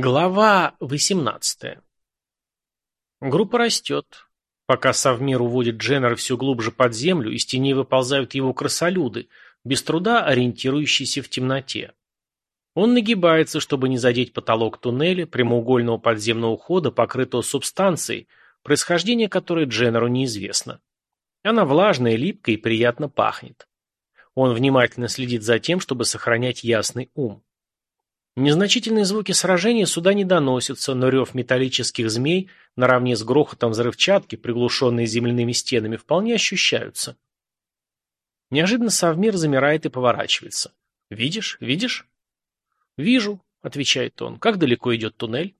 Глава 18. Группа растет. Пока Совмир уводит Дженнера все глубже под землю, из теней выползают его крысолюды, без труда ориентирующиеся в темноте. Он нагибается, чтобы не задеть потолок туннеля, прямоугольного подземного хода, покрытого субстанцией, происхождение которой Дженнеру неизвестно. Она влажная, липкая и приятно пахнет. Он внимательно следит за тем, чтобы сохранять ясный ум. Незначительные звуки сражения сюда не доносятся, но рев металлических змей, наравне с грохотом взрывчатки, приглушенные земляными стенами, вполне ощущаются. Неожиданно Совмир замирает и поворачивается. «Видишь? Видишь?» «Вижу», — отвечает он. «Как далеко идет туннель?»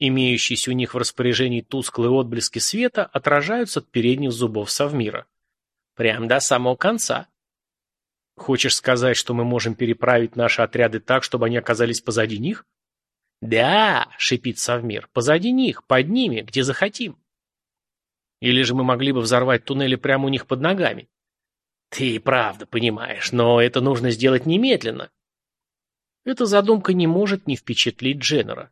Имеющиеся у них в распоряжении тусклые отблески света отражаются от передних зубов Совмира. «Прям до самого конца», Хочешь сказать, что мы можем переправить наши отряды так, чтобы они оказались позади них? Да, шипит Совмир, позади них, под ними, где захотим. Или же мы могли бы взорвать туннели прямо у них под ногами? Ты правда понимаешь, но это нужно сделать немедленно. Эта задумка не может не впечатлить Дженнера.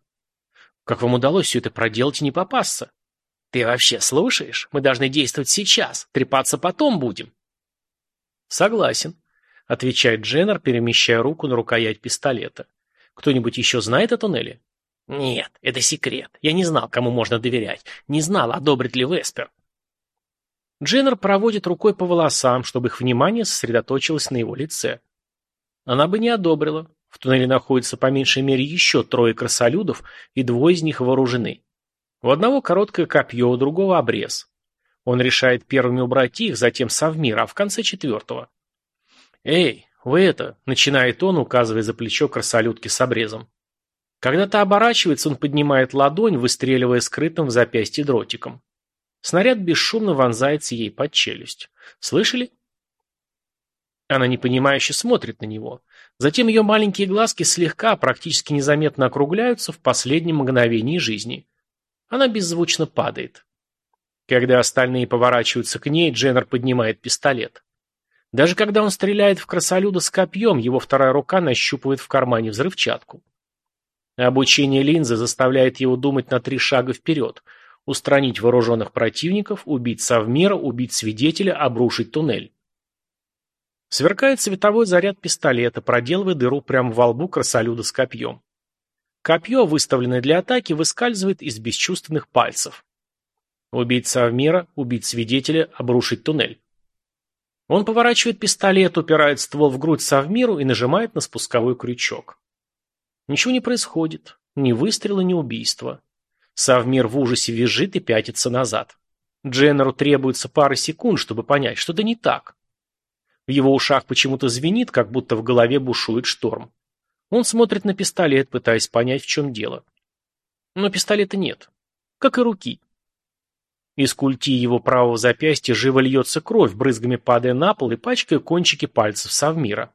Как вам удалось все это проделать и не попасться? Ты вообще слушаешь? Мы должны действовать сейчас, трепаться потом будем. Согласен. — отвечает Дженнер, перемещая руку на рукоять пистолета. «Кто-нибудь еще знает о туннеле?» «Нет, это секрет. Я не знал, кому можно доверять. Не знал, одобрит ли Веспер». Дженнер проводит рукой по волосам, чтобы их внимание сосредоточилось на его лице. Она бы не одобрила. В туннеле находится по меньшей мере еще трое красолюдов, и двое из них вооружены. У одного короткое копье, у другого обрез. Он решает первыми убрать их, затем совмир, а в конце четвертого. «Эй, вы это!» – начинает он, указывая за плечо красолютки с обрезом. Когда та оборачивается, он поднимает ладонь, выстреливая скрытым в запястье дротиком. Снаряд бесшумно вонзается ей под челюсть. «Слышали?» Она непонимающе смотрит на него. Затем ее маленькие глазки слегка, практически незаметно округляются в последнем мгновении жизни. Она беззвучно падает. Когда остальные поворачиваются к ней, Дженнер поднимает пистолет. Даже когда он стреляет в красолюда с копьем, его вторая рука нащупывает в кармане взрывчатку. Обучение линзы заставляет его думать на три шага вперед, устранить вооруженных противников, убить совмера, убить свидетеля, обрушить туннель. Сверкает световой заряд пистолета, проделывая дыру прямо во лбу красолюда с копьем. Копье, выставленное для атаки, выскальзывает из бесчувственных пальцев. Убить совмера, убить свидетеля, обрушить туннель. Он поворачивает пистолет, упирает ствол в грудь Совмиру и нажимает на спусковой крючок. Ничего не происходит. Ни выстрела, ни убийства. Совмир в ужасе визжит и пятится назад. Дженнеру требуется пара секунд, чтобы понять, что-то не так. В его ушах почему-то звенит, как будто в голове бушует шторм. Он смотрит на пистолет, пытаясь понять, в чем дело. Но пистолета нет. Как и руки. Из культи его правого запястья живо льется кровь, брызгами падая на пол и пачкая кончики пальцев Совмира.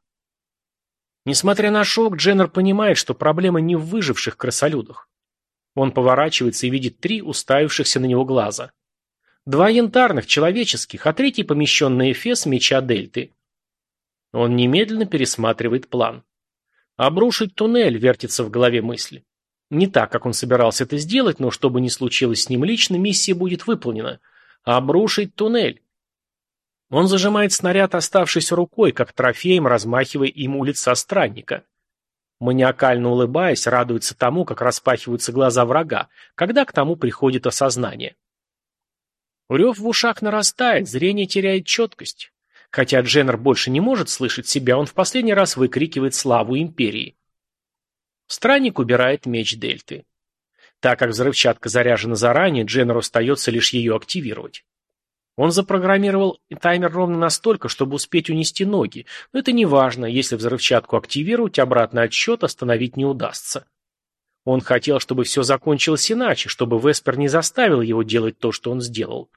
Несмотря на шок, Дженнер понимает, что проблема не в выживших красолюдах. Он поворачивается и видит три уставившихся на него глаза. Два янтарных, человеческих, а третий помещенный эфес меча Дельты. Он немедленно пересматривает план. Обрушить туннель вертится в голове мысли. Не так, как он собирался это сделать, но что бы ни случилось с ним лично, миссия будет выполнена. Обрушить туннель. Он зажимает снаряд оставшейся рукой, как трофеем, размахивая им у лица странника. Маниакально улыбаясь, радуется тому, как распахиваются глаза врага, когда к тому приходит осознание. Рев в ушах нарастает, зрение теряет четкость. Хотя Дженнер больше не может слышать себя, он в последний раз выкрикивает славу империи. Странник убирает меч Дельты. Так как взрывчатка заряжена заранее, Дженнеру остается лишь ее активировать. Он запрограммировал таймер ровно настолько, чтобы успеть унести ноги, но это не важно, если взрывчатку активировать, обратный отсчет остановить не удастся. Он хотел, чтобы все закончилось иначе, чтобы Веспер не заставил его делать то, что он сделал.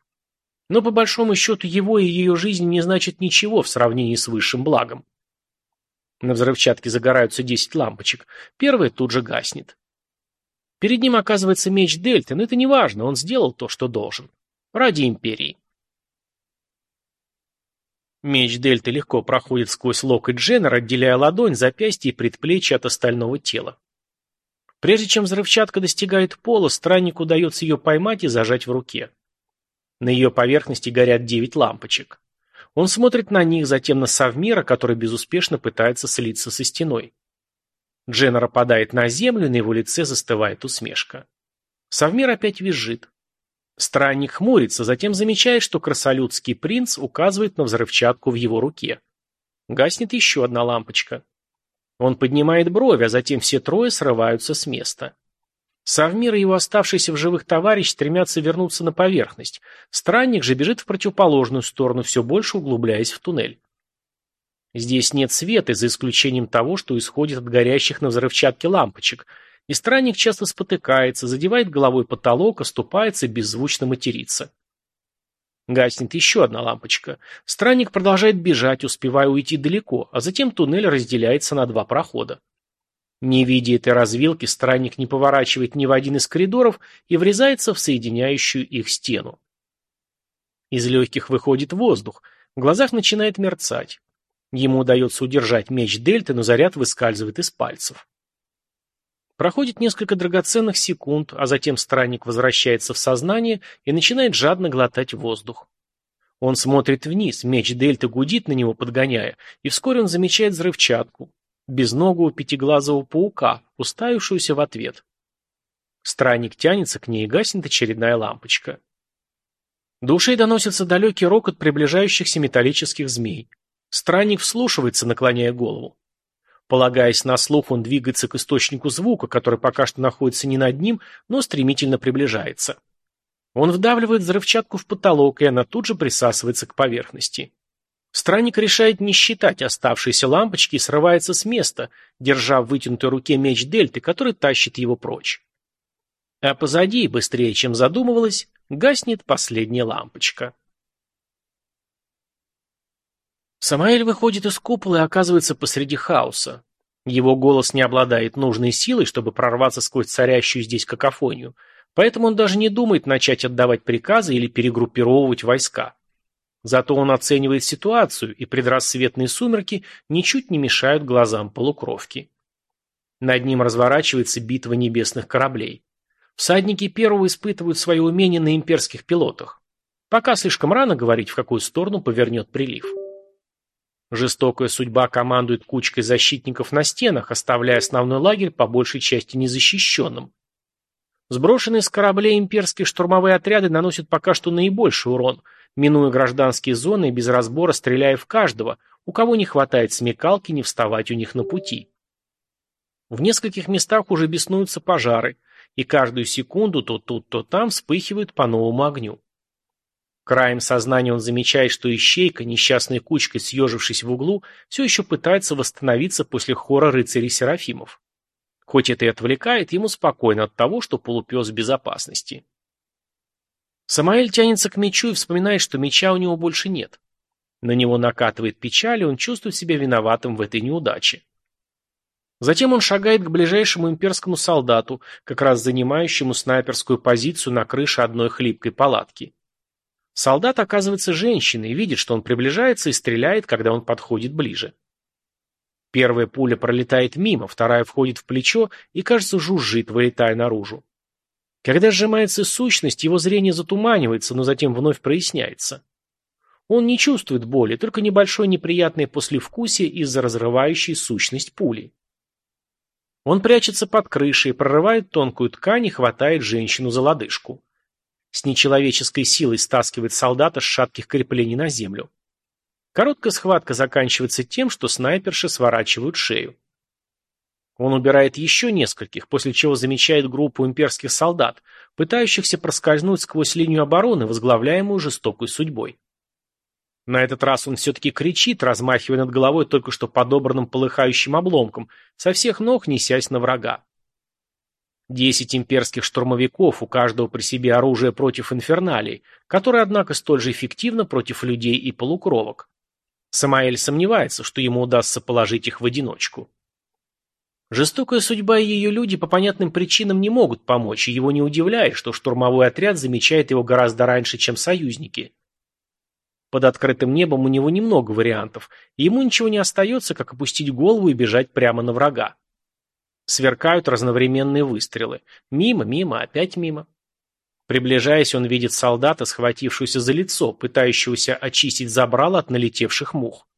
Но по большому счету его и ее жизнь не значит ничего в сравнении с высшим благом. На взрывчатке загораются десять лампочек. Первая тут же гаснет. Перед ним оказывается меч Дельты, но это не важно, он сделал то, что должен. Ради Империи. Меч Дельты легко проходит сквозь локоть Дженнера, отделяя ладонь, запястье и предплечье от остального тела. Прежде чем взрывчатка достигает пола, страннику удается ее поймать и зажать в руке. На ее поверхности горят девять лампочек. Он смотрит на них, затем на Савмира, который безуспешно пытается слиться со стеной. Дженнер опадает на землю, на его лице застывает усмешка. Савмир опять визжит. Странник хмурится, затем замечает, что красолюдский принц указывает на взрывчатку в его руке. Гаснет еще одна лампочка. Он поднимает брови, а затем все трое срываются с места. Савмир и его оставшийся в живых товарищ стремятся вернуться на поверхность. Странник же бежит в противоположную сторону, все больше углубляясь в туннель. Здесь нет света, за исключением того, что исходит от горящих на взрывчатке лампочек, и странник часто спотыкается, задевает головой потолок, оступается и беззвучно матерится. Гаснет еще одна лампочка. Странник продолжает бежать, успевая уйти далеко, а затем туннель разделяется на два прохода. Не видя этой развилки, странник не поворачивает ни в один из коридоров и врезается в соединяющую их стену. Из легких выходит воздух, в глазах начинает мерцать. Ему удается удержать меч Дельты, но заряд выскальзывает из пальцев. Проходит несколько драгоценных секунд, а затем странник возвращается в сознание и начинает жадно глотать воздух. Он смотрит вниз, меч Дельты гудит на него, подгоняя, и вскоре он замечает взрывчатку, безногого пятиглазого паука, уставившуюся в ответ. Странник тянется к ней и гаснет очередная лампочка. До ушей доносится далекий рокот приближающихся металлических змей. Странник вслушивается, наклоняя голову. Полагаясь на слух, он двигается к источнику звука, который пока что находится не над ним, но стремительно приближается. Он вдавливает взрывчатку в потолок, и она тут же присасывается к поверхности. Странник решает не считать оставшиеся лампочки и срывается с места, держа в вытянутой руке меч Дельты, который тащит его прочь. А позади, быстрее чем задумывалось, гаснет последняя лампочка. Самаэль выходит из купола и оказывается посреди хаоса. Его голос не обладает нужной силой, чтобы прорваться сквозь царящую здесь какофонию, поэтому он даже не думает начать отдавать приказы или перегруппировывать войска. Зато он оценивает ситуацию, и предрассветные сумерки ничуть не мешают глазам полукровки. Над ним разворачивается битва небесных кораблей. Всадники первого испытывают свои умения на имперских пилотах. Пока слишком рано говорить, в какую сторону повернет прилив. Жестокая судьба командует кучкой защитников на стенах, оставляя основной лагерь по большей части незащищенным. Сброшенные с кораблей имперские штурмовые отряды наносят пока что наибольший урон, минуя гражданские зоны и без разбора стреляя в каждого, у кого не хватает смекалки не вставать у них на пути. В нескольких местах уже беснуются пожары, и каждую секунду то тут, то там вспыхивают по новому огню. Краем сознания он замечает, что ищейка, несчастной кучкой съежившись в углу, все еще пытается восстановиться после хора рыцарей Серафимов. Хоть это и отвлекает, ему спокойно от того, что полупес в безопасности. Самаэль тянется к мечу и вспоминает, что меча у него больше нет. На него накатывает печаль, и он чувствует себя виноватым в этой неудаче. Затем он шагает к ближайшему имперскому солдату, как раз занимающему снайперскую позицию на крыше одной хлипкой палатки. Солдат оказывается женщиной, видит, что он приближается и стреляет, когда он подходит ближе. Первая пуля пролетает мимо, вторая входит в плечо и, кажется, жужжит, вылетая наружу. Когда сжимается сущность, его зрение затуманивается, но затем вновь проясняется. Он не чувствует боли, только небольшое неприятное послевкусие из-за разрывающей сущность пули. Он прячется под крышей, прорывает тонкую ткань и хватает женщину за лодыжку с нечеловеческой силой стаскивает солдата с шатких креплений на землю. Короткая схватка заканчивается тем, что снайперши сворачивают шею. Он убирает еще нескольких, после чего замечает группу имперских солдат, пытающихся проскользнуть сквозь линию обороны, возглавляемую жестокой судьбой. На этот раз он все-таки кричит, размахивая над головой только что подобранным полыхающим обломком, со всех ног несясь на врага. Десять имперских штурмовиков, у каждого при себе оружие против инферналей, которое, однако, столь же эффективно против людей и полукровок. Самаэль сомневается, что ему удастся положить их в одиночку. Жестокая судьба и ее люди по понятным причинам не могут помочь, и его не удивляет, что штурмовой отряд замечает его гораздо раньше, чем союзники. Под открытым небом у него немного вариантов, и ему ничего не остается, как опустить голову и бежать прямо на врага. Сверкают разновременные выстрелы. Мимо, мимо, опять мимо. Приближаясь, он видит солдата, схватившегося за лицо, пытающегося очистить забрало от налетевших мух.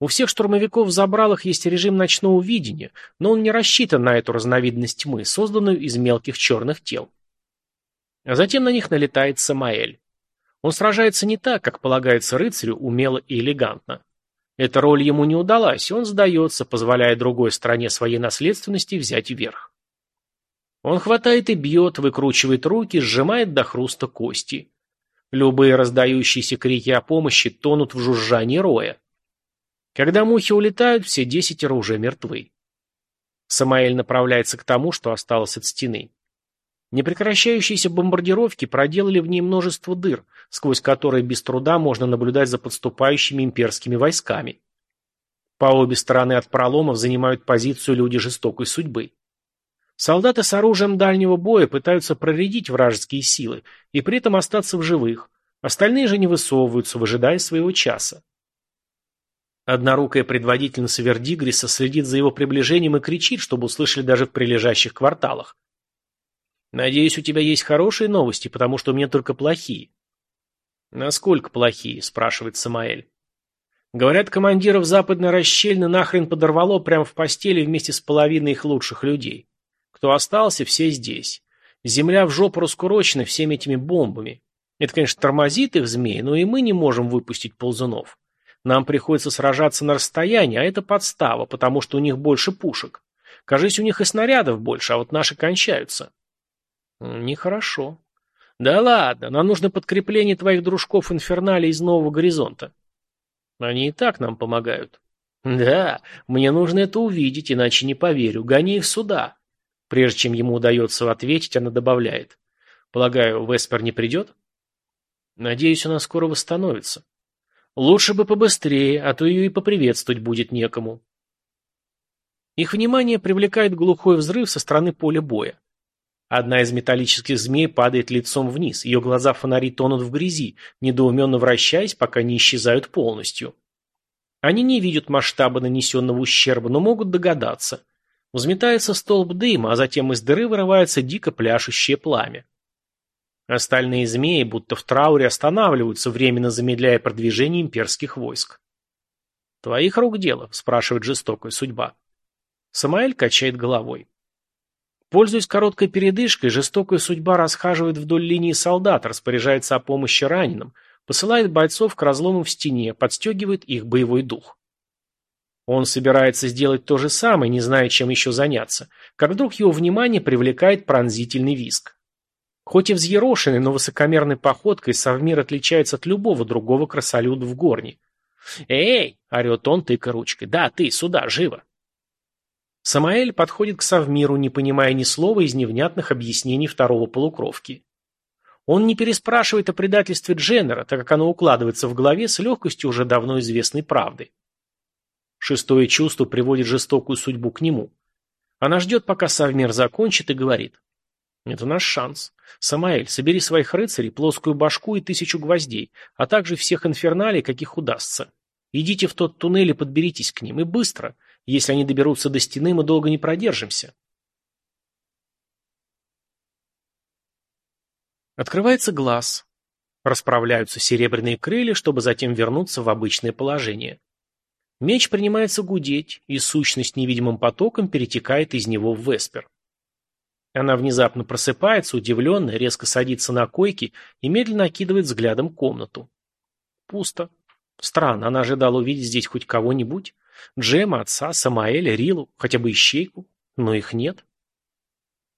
У всех штурмовиков в забралах есть режим ночного видения, но он не рассчитан на эту разновидность тьмы, созданную из мелких черных тел. А затем на них налетает Самаэль. Он сражается не так, как полагается рыцарю, умело и элегантно. Эта роль ему не удалась, и он сдается, позволяя другой стране своей наследственности взять верх. Он хватает и бьет, выкручивает руки, сжимает до хруста кости. Любые раздающиеся крики о помощи тонут в жужжании роя. Когда мухи улетают, все десятеро уже мертвы. Самаэль направляется к тому, что осталось от стены. Непрекращающиеся бомбардировки проделали в ней множество дыр, сквозь которые без труда можно наблюдать за подступающими имперскими войсками. По обе стороны от проломов занимают позицию люди жестокой судьбы. Солдаты с оружием дальнего боя пытаются проредить вражеские силы и при этом остаться в живых, остальные же не высовываются, выжидая своего часа. Однорукая предводительница Вердигриса следит за его приближением и кричит, чтобы услышали даже в прилежащих кварталах. «Надеюсь, у тебя есть хорошие новости, потому что у меня только плохие». «Насколько плохие?» – спрашивает Самаэль. Говорят, командиров западной расщельны нахрен подорвало прямо в постели вместе с половиной их лучших людей. Кто остался, все здесь. Земля в жопу раскурочена всеми этими бомбами. Это, конечно, тормозит их змеи, но и мы не можем выпустить ползунов. Нам приходится сражаться на расстоянии, а это подстава, потому что у них больше пушек. Кажись, у них и снарядов больше, а вот наши кончаются. Нехорошо. Да ладно, нам нужно подкрепление твоих дружков Инфернали из Нового Горизонта. Они и так нам помогают. Да, мне нужно это увидеть, иначе не поверю. Гони их сюда. Прежде чем ему удается ответить, она добавляет. Полагаю, Веспер не придет? Надеюсь, она скоро восстановится. Лучше бы побыстрее, а то ее и поприветствовать будет некому. Их внимание привлекает глухой взрыв со стороны поля боя. Одна из металлических змей падает лицом вниз, ее глаза фонари тонут в грязи, недоуменно вращаясь, пока не исчезают полностью. Они не видят масштаба нанесенного ущерба, но могут догадаться. Взметается столб дыма, а затем из дыры вырывается дико пляшущее пламя. Остальные змеи, будто в трауре, останавливаются, временно замедляя продвижение имперских войск. «Твоих рук дело?» – спрашивает жестокая судьба. Самаэль качает головой. Пользуясь короткой передышкой, жестокая судьба расхаживает вдоль линии солдат, распоряжается о помощи раненым, посылает бойцов к разломам в стене, подстегивает их боевой дух. Он собирается сделать то же самое, не зная, чем еще заняться, как вдруг его внимание привлекает пронзительный виск. Хоть и взъерошенный, но высокомерной походкой Совмир отличается от любого другого красолюда в горне. «Эй!» — орет он, тыка ручкой. «Да, ты, сюда, живо!» Самаэль подходит к Совмиру, не понимая ни слова из невнятных объяснений второго полукровки. Он не переспрашивает о предательстве Дженнера, так как оно укладывается в голове с легкостью уже давно известной правды. Шестое чувство приводит жестокую судьбу к нему. Она ждет, пока Совмир закончит, и говорит. Это наш шанс. Самаэль, собери своих рыцарей, плоскую башку и тысячу гвоздей, а также всех инферналей, каких удастся. Идите в тот туннель и подберитесь к ним, и быстро. Если они доберутся до стены, мы долго не продержимся. Открывается глаз. Расправляются серебряные крылья, чтобы затем вернуться в обычное положение. Меч принимается гудеть, и сущность невидимым потоком перетекает из него в Веспер. Она внезапно просыпается, удивленная, резко садится на койке и медленно окидывает взглядом комнату. Пусто. Странно, она ожидала увидеть здесь хоть кого-нибудь. Джема, отца, Самаэля, Рилу, хотя бы ищейку. Но их нет.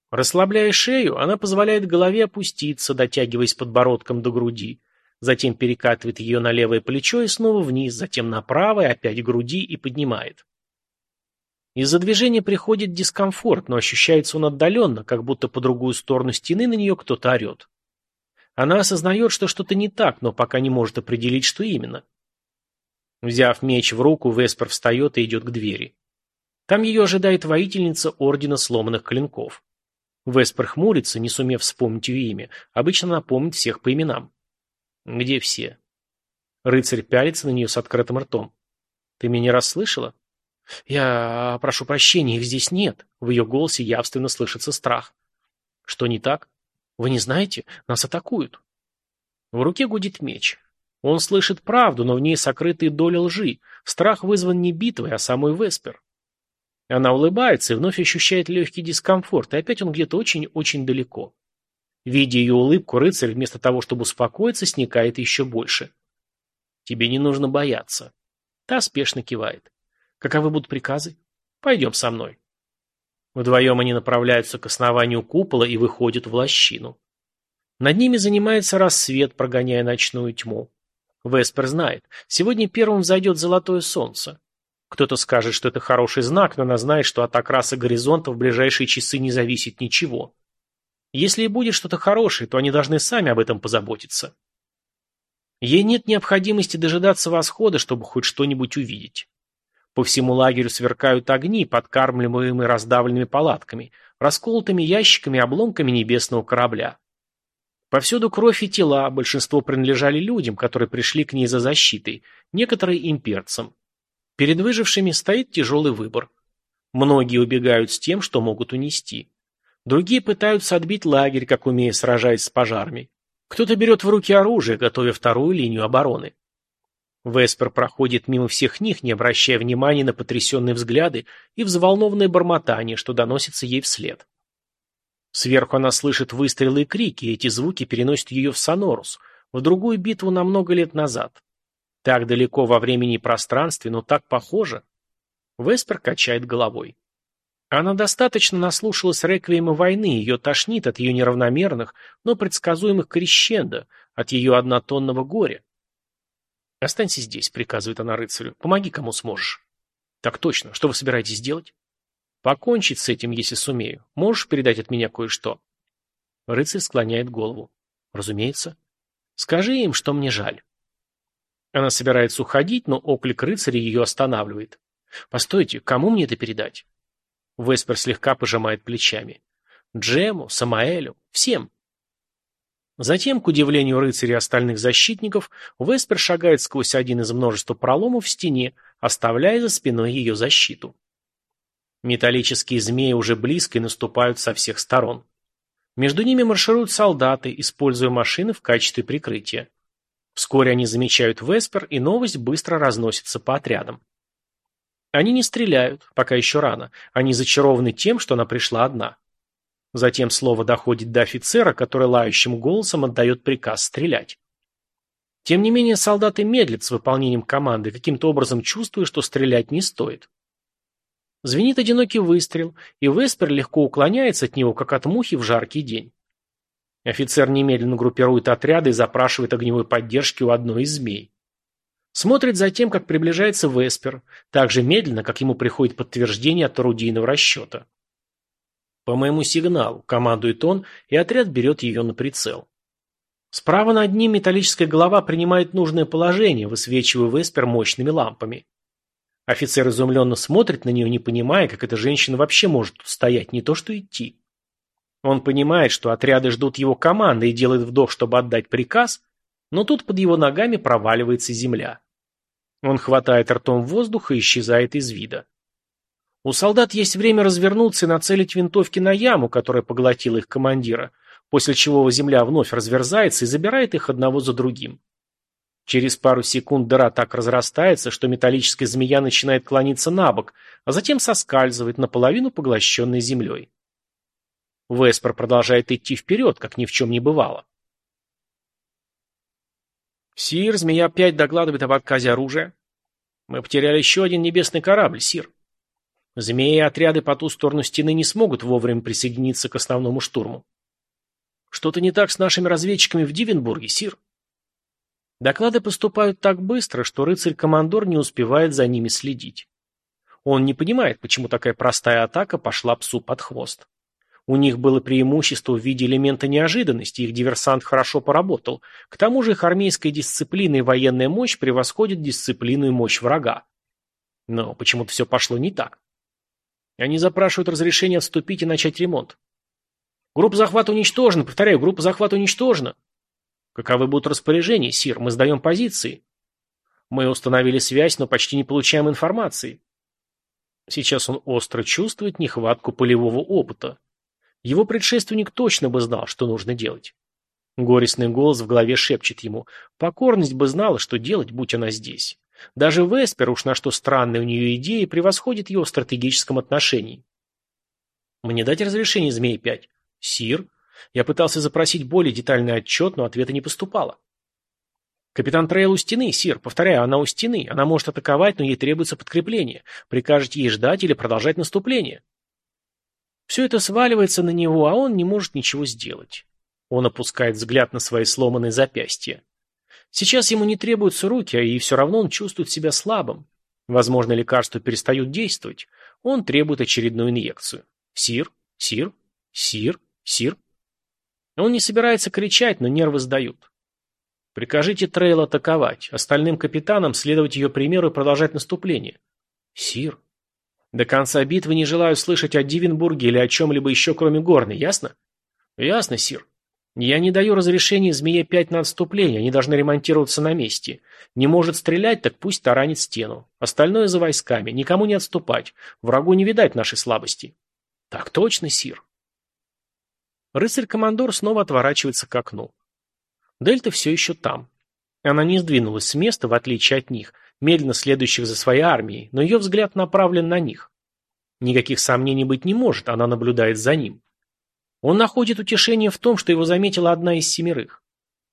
Расслабляя шею, она позволяет голове опуститься, дотягиваясь подбородком до груди. Затем перекатывает ее на левое плечо и снова вниз, затем на правое, опять к груди и поднимает. Из-за движения приходит дискомфорт, но ощущается он отдаленно, как будто по другую сторону стены на нее кто-то орет. Она осознает, что что-то не так, но пока не может определить, что именно. Взяв меч в руку, Веспер встает и идет к двери. Там ее ожидает воительница Ордена Сломанных Клинков. Веспер хмурится, не сумев вспомнить ее имя. Обычно она помнит всех по именам. Где все? Рыцарь пялится на нее с открытым ртом. Ты меня не расслышала? «Я прошу прощения, их здесь нет». В ее голосе явственно слышится страх. «Что не так? Вы не знаете? Нас атакуют». В руке гудит меч. Он слышит правду, но в ней сокрытые доли лжи. Страх вызван не битвой, а самой Веспер. Она улыбается и вновь ощущает легкий дискомфорт, и опять он где-то очень-очень далеко. Видя ее улыбку, рыцарь вместо того, чтобы успокоиться, сникает еще больше. «Тебе не нужно бояться». Та спешно кивает. «Каковы будут приказы? Пойдем со мной». Вдвоем они направляются к основанию купола и выходят в лощину. Над ними занимается рассвет, прогоняя ночную тьму. Веспер знает, сегодня первым взойдет золотое солнце. Кто-то скажет, что это хороший знак, но она знает, что от окраса горизонта в ближайшие часы не зависит ничего. Если и будет что-то хорошее, то они должны сами об этом позаботиться. Ей нет необходимости дожидаться восхода, чтобы хоть что-нибудь увидеть. По всему лагерю сверкают огни, подкармливаемые раздавленными палатками, расколотыми ящиками и обломками небесного корабля. Повсюду кровь и тела, большинство принадлежали людям, которые пришли к ней за защитой, некоторые имперцам. Перед выжившими стоит тяжелый выбор. Многие убегают с тем, что могут унести. Другие пытаются отбить лагерь, как умея сражаясь с пожарами. Кто-то берет в руки оружие, готовя вторую линию обороны. Веспер проходит мимо всех них, не обращая внимания на потрясенные взгляды и взволнованное бормотание, что доносится ей вслед. Сверху она слышит выстрелы и крики, и эти звуки переносят ее в Сонорус, в другую битву на много лет назад. Так далеко во времени и пространстве, но так похоже. Веспер качает головой. Она достаточно наслушалась реквиема войны, ее тошнит от ее неравномерных, но предсказуемых крещендо, от ее однотонного горя. «Останься здесь», — приказывает она рыцарю. «Помоги, кому сможешь». «Так точно. Что вы собираетесь делать?» Покончить с этим, если сумею. Можешь передать от меня кое-что? Рыцарь склоняет голову. Разумеется. Скажи им, что мне жаль. Она собирается уходить, но оклик рыцаря ее останавливает. Постойте, кому мне это передать? Веспер слегка пожимает плечами. Джему, Самаэлю, всем. Затем, к удивлению рыцаря и остальных защитников, Веспер шагает сквозь один из множества проломов в стене, оставляя за спиной ее защиту. Металлические змеи уже близко и наступают со всех сторон. Между ними маршируют солдаты, используя машины в качестве прикрытия. Вскоре они замечают Веспер, и новость быстро разносится по отрядам. Они не стреляют, пока еще рано. Они зачарованы тем, что она пришла одна. Затем слово доходит до офицера, который лающим голосом отдает приказ стрелять. Тем не менее, солдаты медлят с выполнением команды, каким-то образом чувствуя, что стрелять не стоит. Звенит одинокий выстрел, и Веспер легко уклоняется от него, как от мухи в жаркий день. Офицер немедленно группирует отряды и запрашивает огневой поддержки у одной из змей. Смотрит за тем, как приближается Веспер, так же медленно, как ему приходит подтверждение от орудийного расчета. По моему сигналу, командует он, и отряд берет ее на прицел. Справа над ним металлическая голова принимает нужное положение, высвечивая Веспер мощными лампами. Офицер изумленно смотрит на нее, не понимая, как эта женщина вообще может стоять, не то что идти. Он понимает, что отряды ждут его команды и делает вдох, чтобы отдать приказ, но тут под его ногами проваливается земля. Он хватает ртом воздух и исчезает из вида. У солдат есть время развернуться и нацелить винтовки на яму, которая поглотила их командира, после чего земля вновь разверзается и забирает их одного за другим. Через пару секунд дыра так разрастается, что металлическая змея начинает клониться на бок, а затем соскальзывает, наполовину поглощенной землей. Веспер продолжает идти вперед, как ни в чем не бывало. «Сир, змея опять докладывает об отказе оружия. Мы потеряли еще один небесный корабль, Сир. Змеи и отряды по ту сторону стены не смогут вовремя присоединиться к основному штурму. Что-то не так с нашими разведчиками в Дивенбурге, Сир. Доклады поступают так быстро, что рыцарь-командор не успевает за ними следить. Он не понимает, почему такая простая атака пошла псу под хвост. У них было преимущество в виде элемента неожиданности, их диверсант хорошо поработал. К тому же их армейская дисциплина и военная мощь превосходят дисциплину и мощь врага. Но почему-то все пошло не так. Они запрашивают разрешение отступить и начать ремонт. Группа захвата уничтожена, повторяю, группа захвата уничтожена. Каковы будут распоряжения, Сир? Мы сдаем позиции. Мы установили связь, но почти не получаем информации. Сейчас он остро чувствует нехватку полевого опыта. Его предшественник точно бы знал, что нужно делать. Горестный голос в голове шепчет ему. Покорность бы знала, что делать, будь она здесь. Даже Веспер, уж на что странная у нее идея, превосходит его в стратегическом отношении. Мне дать разрешение, Змей-5? Сир? Я пытался запросить более детальный отчет, но ответа не поступало. Капитан Трейл у стены, Сир. Повторяю, она у стены. Она может атаковать, но ей требуется подкрепление. Прикажете ей ждать или продолжать наступление? Все это сваливается на него, а он не может ничего сделать. Он опускает взгляд на свои сломанные запястья. Сейчас ему не требуются руки, и все равно он чувствует себя слабым. Возможно, лекарства перестают действовать. Он требует очередную инъекцию. Сир, сир, сир, сир. Он не собирается кричать, но нервы сдают. Прикажите Трейл атаковать, остальным капитанам следовать ее примеру и продолжать наступление. Сир. До конца битвы не желаю слышать о Дивенбурге или о чем-либо еще, кроме Горной, ясно? Ясно, Сир. Я не даю разрешения Змее-5 на отступление, они должны ремонтироваться на месте. Не может стрелять, так пусть таранит стену. Остальное за войсками, никому не отступать. Врагу не видать нашей слабости. Так точно, Сир. Рыцарь-командор снова отворачивается к окну. Дельта все еще там. Она не сдвинулась с места, в отличие от них, медленно следующих за своей армией, но ее взгляд направлен на них. Никаких сомнений быть не может, она наблюдает за ним. Он находит утешение в том, что его заметила одна из семерых.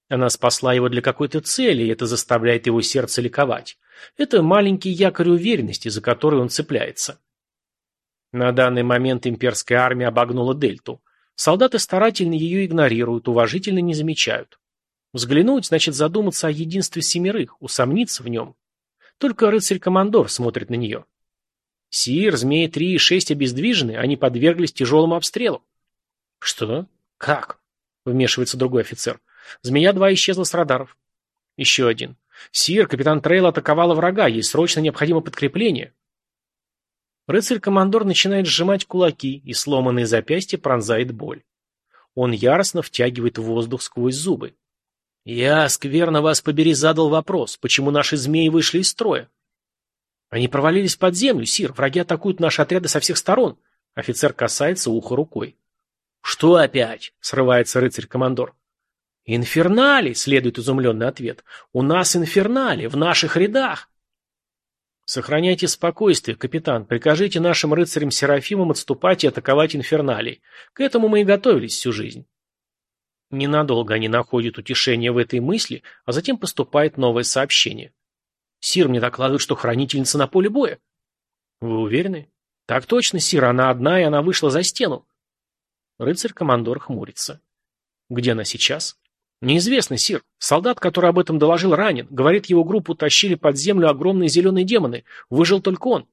Она спасла его для какой-то цели, и это заставляет его сердце ликовать. Это маленький якорь уверенности, за который он цепляется. На данный момент имперская армия обогнула дельту. Солдаты старательно ее игнорируют, уважительно не замечают. Взглянуть значит задуматься о единстве семерых, усомниться в нем. Только рыцарь-командор смотрит на нее. Сир, Змеи-3 и 6 обездвижены, они подверглись тяжелому обстрелу. «Что? Как?» — вмешивается другой офицер. «Змея-2 исчезла с радаров». Еще один. «Сир, капитан Трейл атаковала врага, ей срочно необходимо подкрепление». Рыцарь-командор начинает сжимать кулаки, и сломанные запястья пронзает боль. Он яростно втягивает воздух сквозь зубы. «Я, скверно вас побери, задал вопрос, почему наши змеи вышли из строя?» «Они провалились под землю, Сир, враги атакуют наши отряды со всех сторон». Офицер касается уха рукой. «Что опять?» — срывается рыцарь-командор. «Инфернали!» — следует изумленный ответ. «У нас инфернали! В наших рядах!» «Сохраняйте спокойствие, капитан. Прикажите нашим рыцарям-серафимам отступать и атаковать инферналей. К этому мы и готовились всю жизнь». Ненадолго они находят утешение в этой мысли, а затем поступает новое сообщение. «Сир, мне докладывают, что хранительница на поле боя». «Вы уверены?» «Так точно, Сир, она одна, и она вышла за стену». Рыцарь-командор хмурится. Где она сейчас? Неизвестно, Сир. Солдат, который об этом доложил, ранен. Говорит, его группу тащили под землю огромные зеленые демоны. Выжил только он.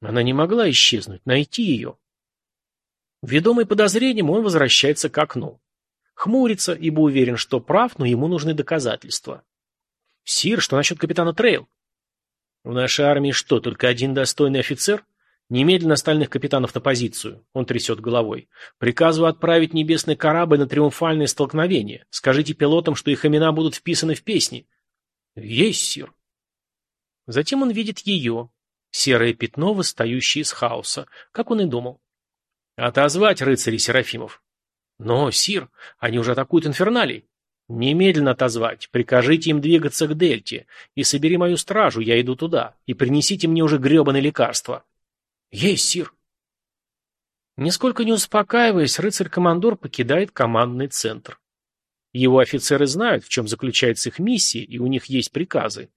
Она не могла исчезнуть. Найти ее. Ведомый подозрением, он возвращается к окну. Хмурится, ибо уверен, что прав, но ему нужны доказательства. «Сир, что насчет капитана Трейл?» «В нашей армии что, только один достойный офицер?» Немедленно остальных капитанов на позицию. Он трясет головой. Приказываю отправить небесный корабль на триумфальное столкновение. Скажите пилотам, что их имена будут вписаны в песни. Есть, сир. Затем он видит ее. Серое пятно, восстающее из хаоса. Как он и думал. Отозвать рыцарей Серафимов. Но, сир, они уже атакуют инферналей. Немедленно отозвать. Прикажите им двигаться к дельте. И собери мою стражу, я иду туда. И принесите мне уже гребаное лекарство. «Есть, сир!» Нисколько не успокаиваясь, рыцарь-командор покидает командный центр. Его офицеры знают, в чем заключается их миссия, и у них есть приказы.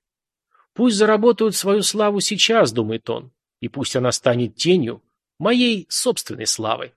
Пусть заработают свою славу сейчас, думает он, и пусть она станет тенью моей собственной славы.